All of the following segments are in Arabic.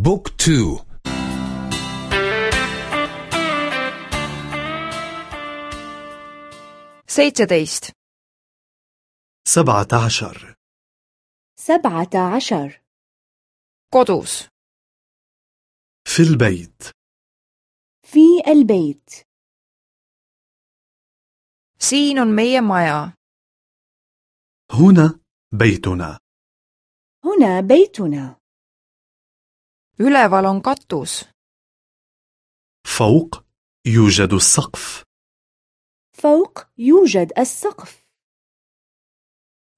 بوك تو. seitseteist سبعة عشر. سبعة عشر. kodus في البيت. في البيت. on meie maja هنا بيتنا. هنا بيتنا. Üleval on katus. فوق يوجد السقف. فوق يوجد السقف.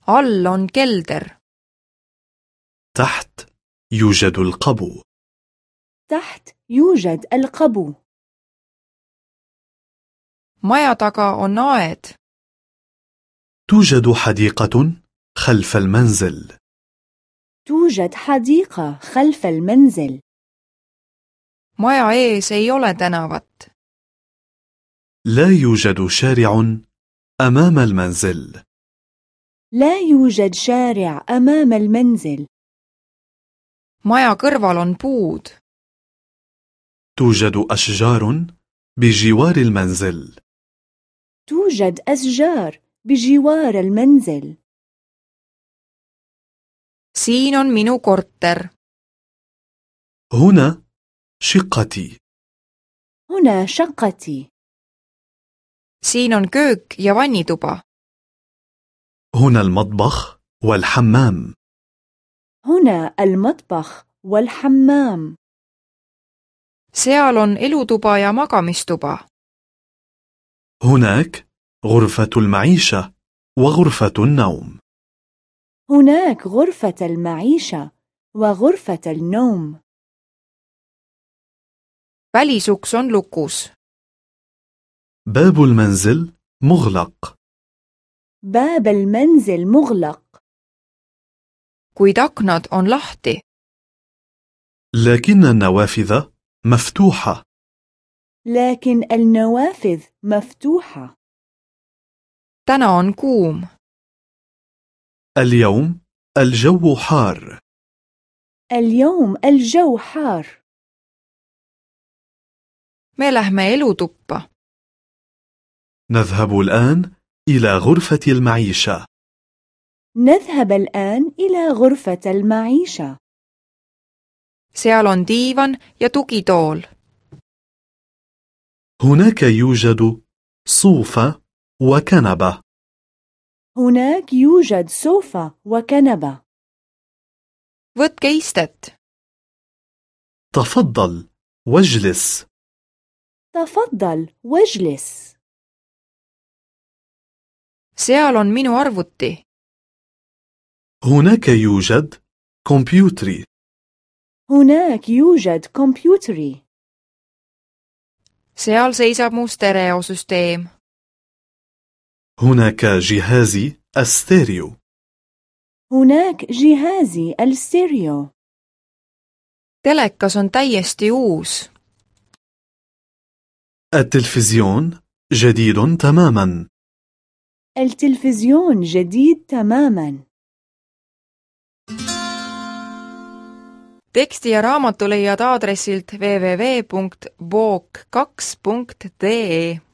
All on kelder. تحت يوجد القبو. تحت يوجد القبو. Maja taga on aed. توجد حديقة خلف المنزل. توجد حديقة خلف المنزل. Maja ees ei ole tänavat. لا يوجد شارع أمام المنزل. لا يوجد شارع أمام المنزل. Maja kõrval on puud. توجد أشجار بجوار المنزل. توجد أشجار بجوار المنزل. Siin on minu korter. هنا شقتي. هنا شقتي. Siin on köök ja vannituba. هنا المطبخ والحمام. هنا المطبخ والحمام. Seal on elutuba ja magamistuba. هناك غرفة المعيشة وغرفة النوم. هناك غرفة المعيشة وغرفة النوم. Välisuks on lukus. باب المنزل مغلق. باب المنزل مغلق. Kuid aknad on lahti. لكن النوافذ مفتوحة. لكن النوافذ مفتوحة. Täna on kuum. اليوم الجو حار. اليوم الجو حار. me lähme elutuppa نذهب الآن إلى غرفة المعيشة. نذهب الآن إلى غرفة المعيشة. seal on diivan ja tugitool هناك يوجد صوفة وكنبة. هناك يوجد سوفا وكنبة. Võtke istet تفضل واجلس. تفضل واجلس. Seal on minu arvuti. هناك يوجد كمبيوتري. هناك يوجد كمبيوتري. Seal seisab mu stereosüsteem. هناك جهازي الستيريو. هناك جهازي الستيريو. Telekas on täiesti uus. التلفزيون جديد تماما. التلفزيون جديد تماما. Teksti ja raamatu leiad aadressilt www.book2.de